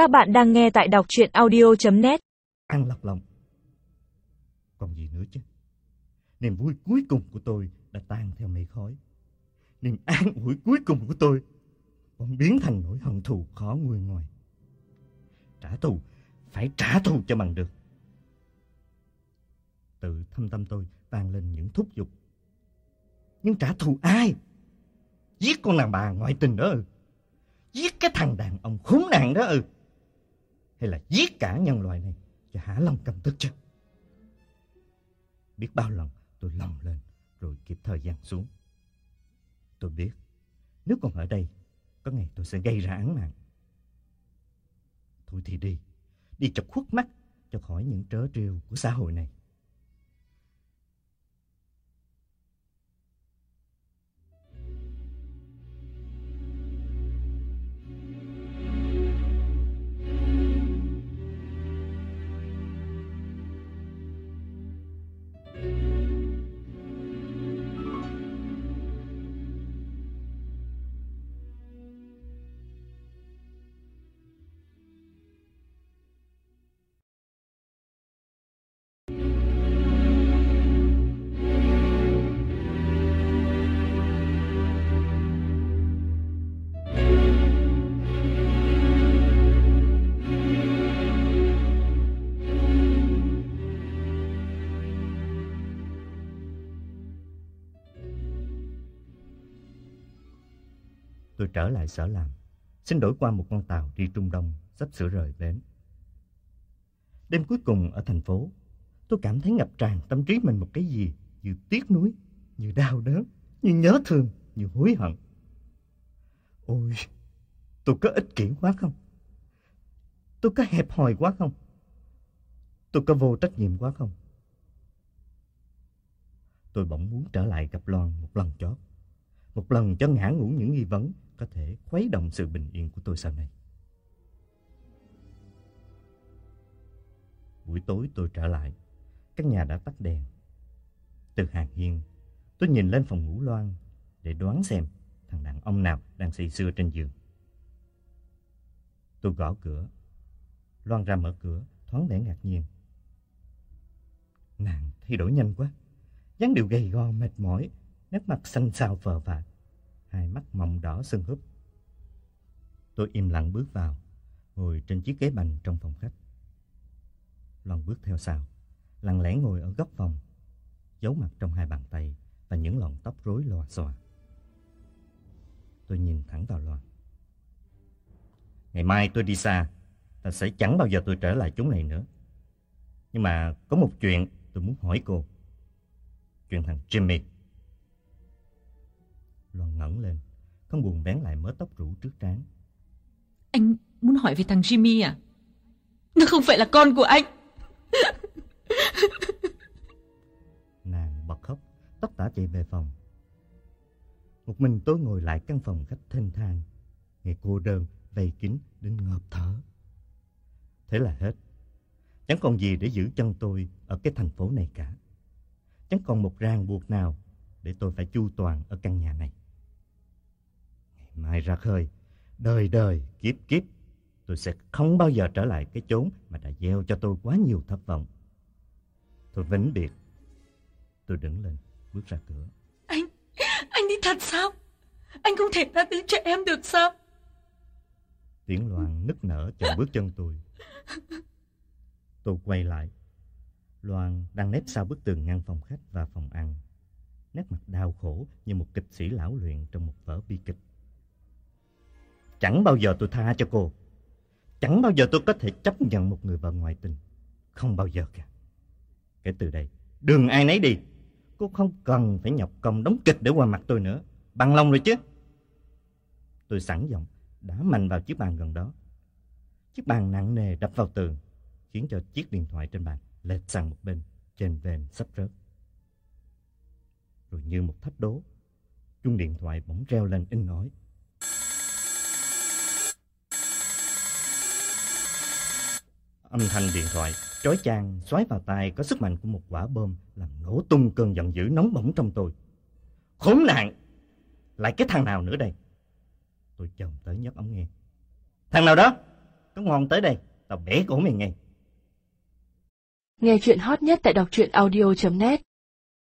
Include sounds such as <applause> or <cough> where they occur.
Các bạn đang nghe tại đọc chuyện audio.net Ăn lọc lòng. Còn gì nữa chứ? Niềm vui cuối cùng của tôi đã tan theo mây khói. Niềm an ủi cuối cùng của tôi bỗng biến thành nỗi hận thù khó nguôi ngoài Trả thù, phải trả thù cho bằng được. tự thâm tâm tôi vang lên những thúc giục. Nhưng trả thù ai? Giết con nàng bà ngoại tình đó ư? Giết cái thằng đàn ông khốn nạn đó ư? Hay là giết cả nhân loại này cho hả lòng cầm tức chứ? Biết bao lần tôi lòng lên rồi kịp thời gian xuống. Tôi biết nếu còn ở đây có ngày tôi sẽ gây ra án mạng. Thôi thì đi, đi cho khuất mắt cho khỏi những trớ trêu của xã hội này. Tôi trở lại sở làm, xin đổi qua một con tàu đi Trung Đông, sắp sửa rời bến. Đêm cuối cùng ở thành phố, tôi cảm thấy ngập tràn tâm trí mình một cái gì như tiếc nuối, như đau đớn, như nhớ thương, như hối hận. Ôi, tôi có ích kỷ quá không? Tôi có hẹp hòi quá không? Tôi có vô trách nhiệm quá không? Tôi bỗng muốn trở lại gặp Loan một lần chót. Một lần cho ngã ngủ những nghi vấn có thể khuấy động sự bình yên của tôi sau này. Buổi tối tôi trở lại, căn nhà đã tắt đèn. Từ hàng hiên, tôi nhìn lên phòng ngủ Loan để đoán xem thằng đàn ông nào đang say sưa trên giường. Tôi gõ cửa. Loan ra mở cửa, thoáng vẻ ngạc nhiên. Nàng thay đổi nhanh quá. dáng điệu gầy gò mệt mỏi, nét mặt xanh xao vờ vạt, hai mắt mọng đỏ sưng húp. Tôi im lặng bước vào, ngồi trên chiếc ghế bành trong phòng khách. Loan bước theo sau, lặng lẽ ngồi ở góc phòng, giấu mặt trong hai bàn tay và những lọn tóc rối lòa xòa. Tôi nhìn thẳng vào Loan. Ngày mai tôi đi xa, ta sẽ chẳng bao giờ tôi trở lại chúng này nữa. Nhưng mà có một chuyện tôi muốn hỏi cô. Chuyện thằng Jimmy. Loan ngẩng lên, không buồn vén lại mớ tóc rủ trước trán. Anh muốn hỏi về thằng Jimmy à? Nó không phải là con của anh. <laughs> Nàng bật khóc, tất tả chạy về phòng. Một mình tôi ngồi lại căn phòng khách thênh thang, nghe cô đơn vây kín đến ngợp thở. Thế là hết. Chẳng còn gì để giữ chân tôi ở cái thành phố này cả. Chẳng còn một ràng buộc nào để tôi phải chu toàn ở căn nhà này. Mai ra khơi, đời đời, kiếp kiếp, tôi sẽ không bao giờ trở lại cái chốn mà đã gieo cho tôi quá nhiều thất vọng. Tôi vĩnh biệt. Tôi đứng lên, bước ra cửa. Anh, anh đi thật sao? Anh không thể tha thứ cho em được sao? Tiếng Loan nức nở chặn bước chân tôi. Tôi quay lại. Loan đang nép sau bức tường ngăn phòng khách và phòng ăn. Nét mặt đau khổ như một kịch sĩ lão luyện trong một vở bi kịch. Chẳng bao giờ tôi tha cho cô. Chẳng bao giờ tôi có thể chấp nhận một người vợ ngoại tình. Không bao giờ cả. Kể từ đây, đừng ai nấy đi. Cô không cần phải nhọc công đóng kịch để qua mặt tôi nữa. Bằng lòng rồi chứ. Tôi sẵn giọng, đã mạnh vào chiếc bàn gần đó. Chiếc bàn nặng nề đập vào tường, khiến cho chiếc điện thoại trên bàn lệch sang một bên, trên ven sắp rớt. Rồi như một thách đố, chuông điện thoại bỗng reo lên in ỏi. Âm thanh điện thoại trói chang xoáy vào tai có sức mạnh của một quả bom làm nổ tung cơn giận dữ nóng bỏng trong tôi. Khốn nạn! Lại cái thằng nào nữa đây? Tôi chồng tới nhấc ống nghe. Thằng nào đó? có ngon tới đây, tao bẻ cổ mày ngay. Nghe chuyện hot nhất tại đọc truyện audio.net